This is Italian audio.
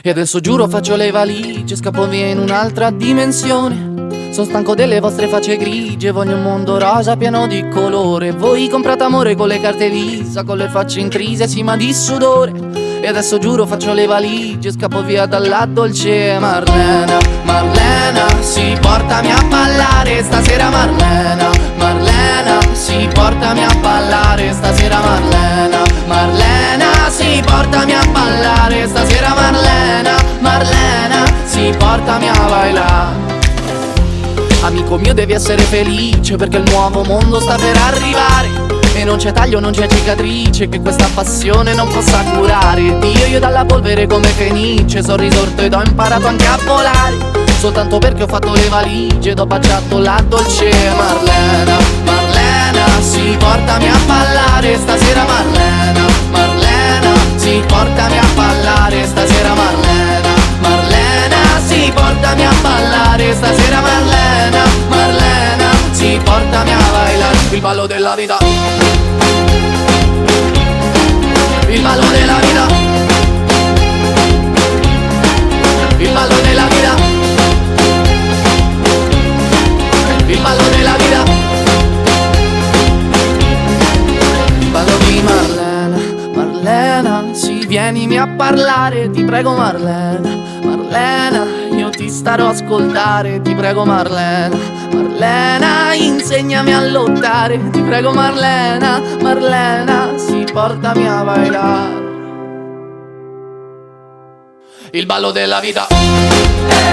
E adesso giuro faccio le valigie, scappo via in un'altra dimensione. Sono stanco delle vostre facce grigie, voglio un mondo rosa pieno di colore. Voi comprate amore con le carte visa, con le facce intrise, sì ma di sudore. E adesso giuro faccio le valigie, scappo via dalla dolce Marlena, Marlena, sì portami a ballare portami a bailare. Amico mio devi essere felice perché il nuovo mondo sta per arrivare. E non c'è taglio, non c'è cicatrice che questa passione non possa curare. Dio io dalla polvere come fenice sono risorto ed ho imparato anche a volare. Soltanto perché ho fatto le valigie ed ho baciato la dolce Marlena. Marlena, sì portami a ballare stasera Marlena. Marlena, sì portami a ballare stasera Marlena Marlena, sì portami a bailar il ballo della vita. Il ballo della vita. Il ballo della vita. Il ballo della vita. Il ballo di Marlena Marlena, sì vienimi a parlare Ti prego Marlena starò a ascoltare Ti prego Marlena. Marlena, insegnami a lottare. Ti prego Marlena Marlena, sì portami a bailare. Il ballo della vita. Il